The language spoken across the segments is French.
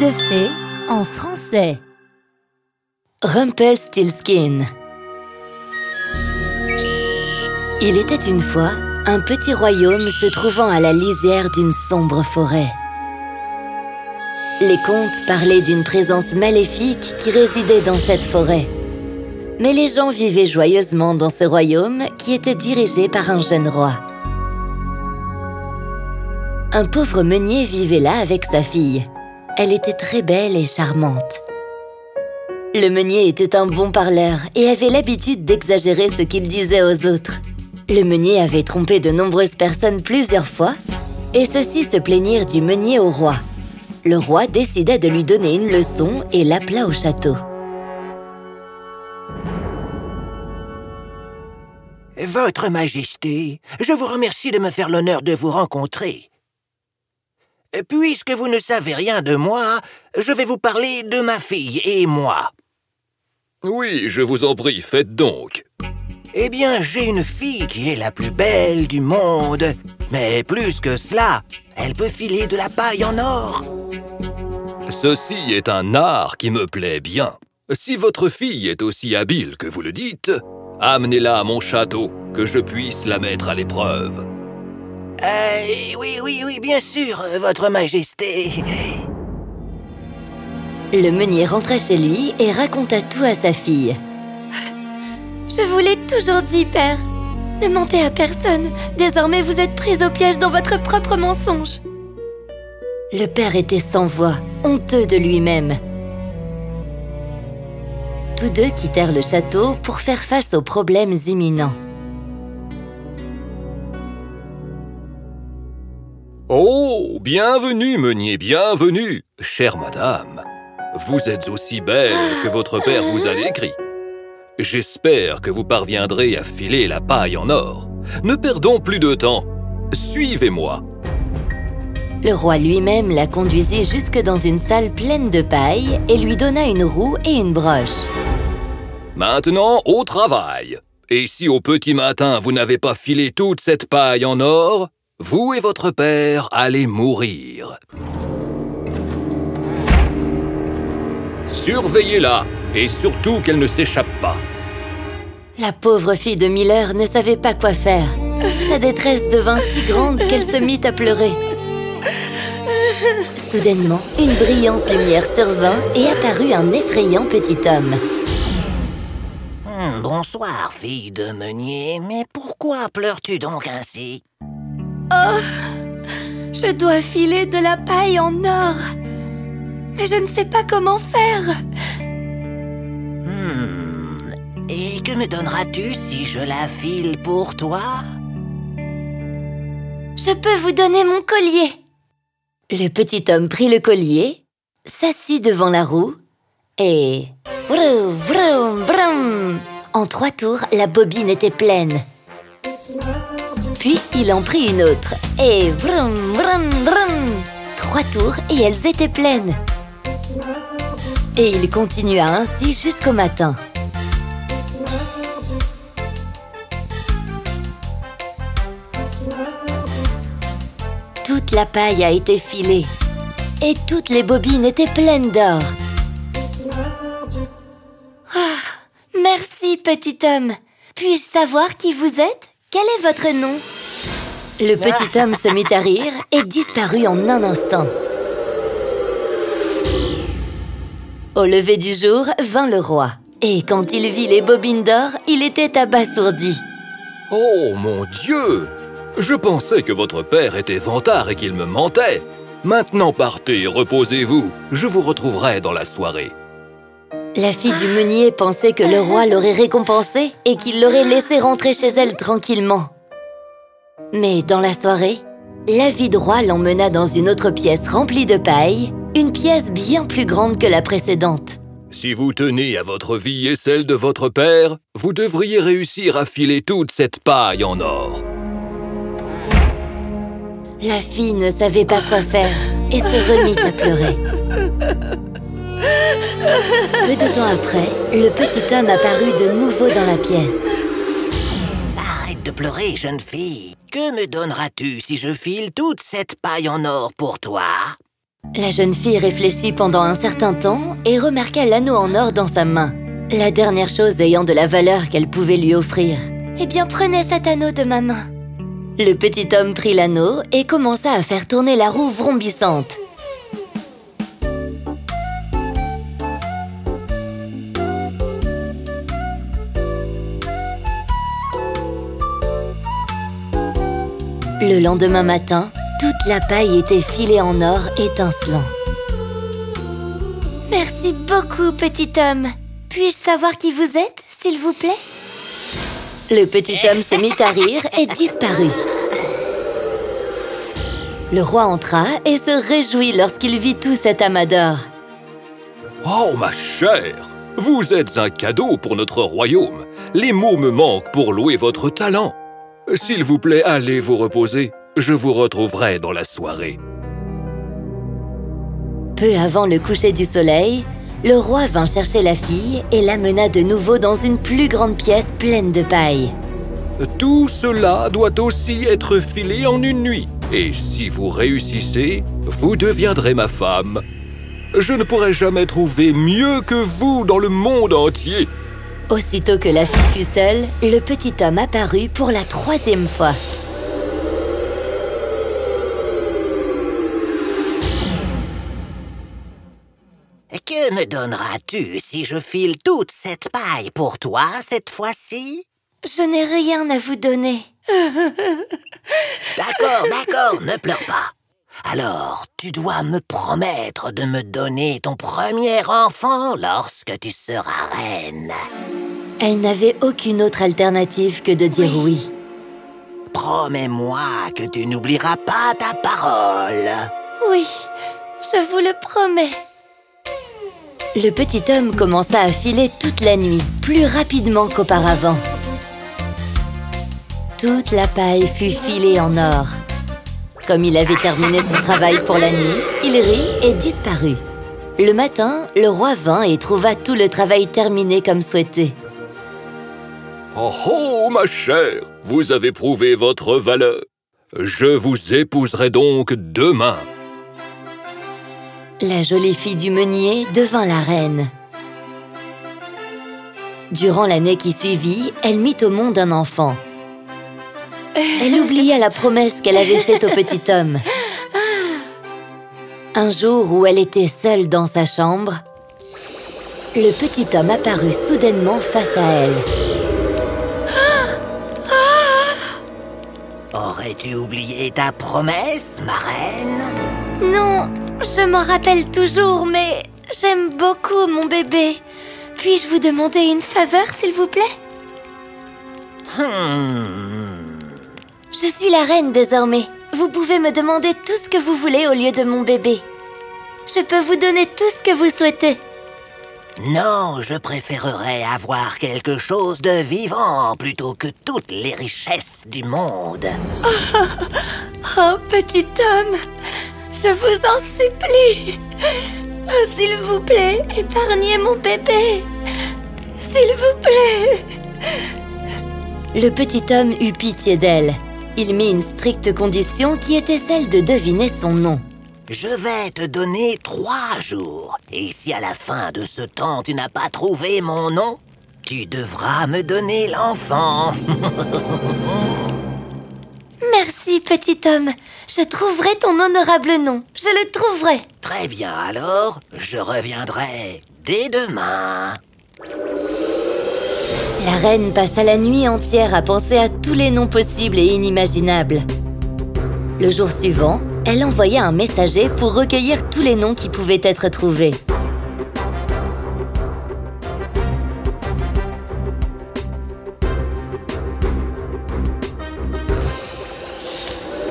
de fées en français. Rumpelstiltskin Il était une fois un petit royaume se trouvant à la lisière d'une sombre forêt. Les contes parlaient d'une présence maléfique qui résidait dans cette forêt. Mais les gens vivaient joyeusement dans ce royaume qui était dirigé par un jeune roi. Un pauvre meunier vivait là avec sa fille. Elle était très belle et charmante. Le meunier était un bon parleur et avait l'habitude d'exagérer ce qu'il disait aux autres. Le meunier avait trompé de nombreuses personnes plusieurs fois et ceux-ci se plaignirent du meunier au roi. Le roi décida de lui donner une leçon et l'appela au château. Votre Majesté, je vous remercie de me faire l'honneur de vous rencontrer. Puisque vous ne savez rien de moi, je vais vous parler de ma fille et moi. Oui, je vous en prie, faites donc. Eh bien, j'ai une fille qui est la plus belle du monde. Mais plus que cela, elle peut filer de la paille en or. Ceci est un art qui me plaît bien. Si votre fille est aussi habile que vous le dites, amenez-la à mon château, que je puisse la mettre à l'épreuve. Euh, oui, oui, oui, bien sûr, votre majesté. Le meunier rentra chez lui et raconta tout à sa fille. Je vous l'ai toujours dit, père. Ne mentez à personne. Désormais, vous êtes prise au piège dans votre propre mensonge. Le père était sans voix, honteux de lui-même. Tous deux quittèrent le château pour faire face aux problèmes imminents. Oh, bienvenue, meunier, bienvenue, chère madame. Vous êtes aussi belle que votre père vous a décrit. J'espère que vous parviendrez à filer la paille en or. Ne perdons plus de temps. Suivez-moi. Le roi lui-même la conduisit jusque dans une salle pleine de paille et lui donna une roue et une broche. Maintenant, au travail. Et si au petit matin vous n'avez pas filé toute cette paille en or, vous et votre père allez mourir. Surveillez-la, et surtout qu'elle ne s'échappe pas. La pauvre fille de Miller ne savait pas quoi faire. Sa détresse devint si grande qu'elle se mit à pleurer. Soudainement, une brillante lumière survint et apparut un effrayant petit homme. Hmm, bonsoir, fille de meunier, mais pourquoi pleures-tu donc ainsi? Oh Je dois filer de la paille en or Mais je ne sais pas comment faire Hmm. Et que me donneras-tu si je la file pour toi? Je peux vous donner mon collier Le petit homme prit le collier, s'assit devant la roue et... Vroom, vroom, vroom. En trois tours, la bobine était pleine. Puis il en prit une autre et... Vroom, vroom, vroom. Trois tours et elles étaient pleines. Et il continua ainsi jusqu'au matin. Toute la paille a été filée et toutes les bobines étaient pleines d'or. Ah, Merci, petit homme Puis-je savoir qui vous êtes? Quel est votre nom? Le petit homme se mit à rire et disparut en un instant. Au lever du jour vint le roi. Et quand il vit les bobines d'or, il était abasourdi. Oh, mon Dieu Je pensais que votre père était vantard et qu'il me mentait. Maintenant partez, reposez-vous. Je vous retrouverai dans la soirée. La fille du meunier pensait que le roi l'aurait récompensée et qu'il l'aurait laissée rentrer chez elle tranquillement. Mais dans la soirée, la vie de roi l'emmena dans une autre pièce remplie de paille, une pièce bien plus grande que la précédente. Si vous tenez à votre vie et celle de votre père, vous devriez réussir à filer toute cette paille en or. La fille ne savait pas quoi faire et se remit à pleurer. Peu de temps après, le petit homme apparut de nouveau dans la pièce. Arrête de pleurer, jeune fille. Que me donneras-tu si je file toute cette paille en or pour toi? La jeune fille réfléchit pendant un certain temps et remarqua l'anneau en or dans sa main, la dernière chose ayant de la valeur qu'elle pouvait lui offrir. Eh bien, prenez cet anneau de ma main. Le petit homme prit l'anneau et commença à faire tourner la roue vrombissante. Le lendemain matin, toute la paille était filée en or étincelant. Merci beaucoup, petit homme. Puis-je savoir qui vous êtes, s'il vous plaît? Le petit homme se mit à rire et disparut. Le roi entra et se réjouit lorsqu'il vit tout cet amas d'or. Oh, ma chère Vous êtes un cadeau pour notre royaume. Les mots me manquent pour louer votre talent. S'il vous plaît, allez vous reposer. Je vous retrouverai dans la soirée. Peu avant le coucher du soleil, le roi vint chercher la fille et l'amena de nouveau dans une plus grande pièce pleine de paille. Tout cela doit aussi être filé en une nuit. Et si vous réussissez, vous deviendrez ma femme. Je ne pourrai jamais trouver mieux que vous dans le monde entier. Aussitôt que la fille fut seule, le petit homme apparut pour la troisième fois. Que me donneras-tu si je file toute cette paille pour toi cette fois-ci? Je n'ai rien à vous donner. D'accord, d'accord, ne pleure pas. Alors, tu dois me promettre de me donner ton premier enfant lorsque tu seras reine. Elle n'avait aucune autre alternative que de dire oui. Promets-moi que tu n'oublieras pas ta parole. Oui, je vous le promets. Le petit homme commença à filer toute la nuit, plus rapidement qu'auparavant. Toute la paille fut filée en or. Comme il avait terminé son travail pour la nuit, il rit et disparut. Le matin, le roi vint et trouva tout le travail terminé comme souhaité. Oh oh, ma chère, vous avez prouvé votre valeur. Je vous épouserai donc demain. La jolie fille du meunier devint la reine. Durant l'année qui suivit, elle mit au monde un enfant. Elle oublia la promesse qu'elle avait faite au petit homme. Un jour où elle était seule dans sa chambre, le petit homme apparut soudainement face à elle. Aurais-tu oublié ta promesse, ma reine? Non, je m'en rappelle toujours, mais j'aime beaucoup mon bébé. Puis-je vous demander une faveur, s'il vous plaît? Hmm. Je suis la reine désormais. Vous pouvez me demander tout ce que vous voulez au lieu de mon bébé. Je peux vous donner tout ce que vous souhaitez. Non, je préférerais avoir quelque chose de vivant plutôt que toutes les richesses du monde. Oh, petit homme, je vous en supplie. Oh, S'il vous plaît, épargnez mon bébé. S'il vous plaît. Le petit homme eut pitié d'elle. Il mit une stricte condition qui était celle de deviner son nom. Je vais te donner trois jours. Et si à la fin de ce temps tu n'as pas trouvé mon nom, tu devras me donner l'enfant. Merci, petit homme. Je trouverai ton honorable nom. Je le trouverai. Très bien alors, je reviendrai dès demain. La reine passa la nuit entière à penser à tous les noms possibles et inimaginables. Le jour suivant, elle envoya un messager pour recueillir tous les noms qui pouvaient être trouvés.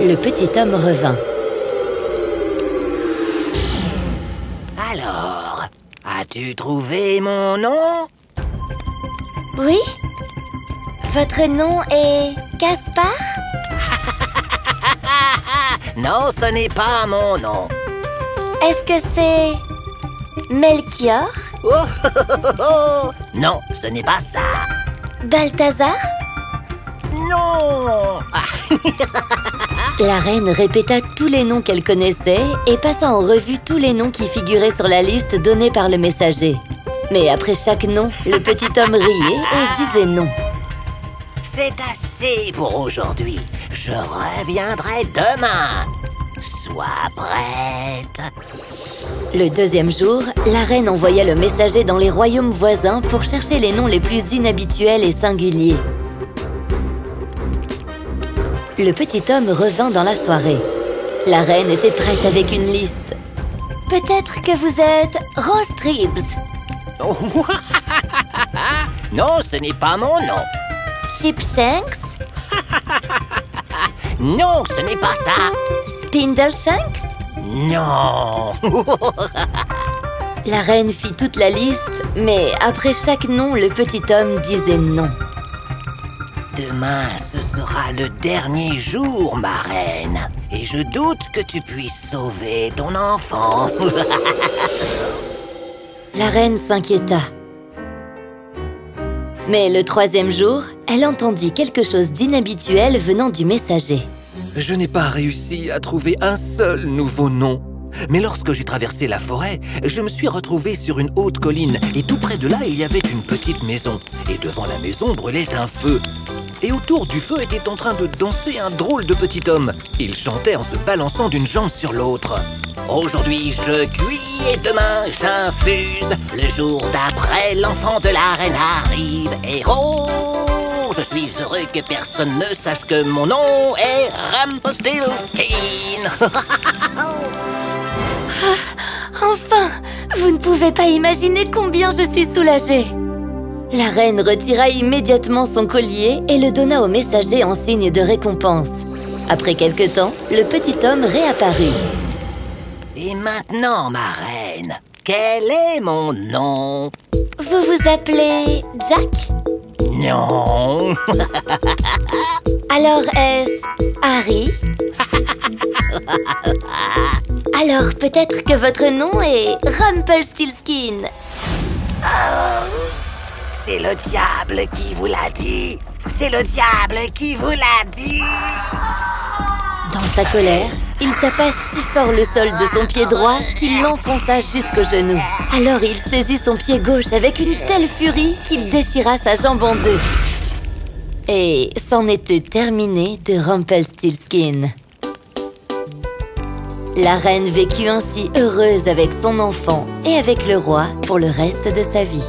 Le petit homme revint. Alors, as-tu trouvé mon nom? Oui Votre nom est Gaspard? Non, ce n'est pas mon nom. Est-ce que c'est Melchior? Oh, oh, oh, oh. Non, ce n'est pas ça. Balthazar? Non La reine répéta tous les noms qu'elle connaissait et passa en revue tous les noms qui figuraient sur la liste donnée par le messager. Mais après chaque nom, le petit homme riait et disait non. C'est assez pour aujourd'hui. Je reviendrai demain. Sois prête. Le deuxième jour, la reine envoya le messager dans les royaumes voisins pour chercher les noms les plus inhabituels et singuliers. Le petit homme revint dans la soirée. La reine était prête avec une liste. Peut-être que vous êtes Rose Tribs, non, ce n'est pas mon nom. Sheepshanks, Non, ce n'est pas ça. Spindleshanks. Non. La reine fit toute la liste, mais après chaque nom, le petit homme disait non. Demain, ce sera le dernier jour, ma reine. Et je doute que tu puisses sauver ton enfant. La reine s'inquiéta. Mais le troisième jour, elle entendit quelque chose d'inhabituel venant du messager. Je n'ai pas réussi à trouver un seul nouveau nom. Mais lorsque j'ai traversé la forêt, je me suis retrouvé sur une haute colline et tout près de là, il y avait une petite maison. Et devant la maison brûlait un feu. Et autour du feu était en train de danser un drôle de petit homme. Il chantait en se balançant d'une jambe sur l'autre. Aujourd'hui je cuis et demain j'infuse. Le jour d'après, l'enfant de la reine arrive. Et oh, je suis heureux que personne ne sache que mon nom est Rumpelstiltskin. Enfin Vous ne pouvez pas imaginer combien je suis soulagée La reine retira immédiatement son collier et le donna au messager en signe de récompense. Après quelque temps, le petit homme réapparut. Et maintenant, ma reine, quel est mon nom? Vous vous appelez Jack? Non. Alors est-ce Harry? Alors peut-être que votre nom est Rumpelstiltskin C'est le diable qui vous l'a dit. C'est le diable qui vous l'a dit. Dans sa colère, il tapa si fort le sol de son pied droit qu'il l'enfonça jusqu'au genou. Alors il saisit son pied gauche avec une telle furie qu'il déchira sa jambe en deux. Et c'en était terminé de Rumpelstiltskin. La reine vécut ainsi heureuse avec son enfant et avec le roi pour le reste de sa vie.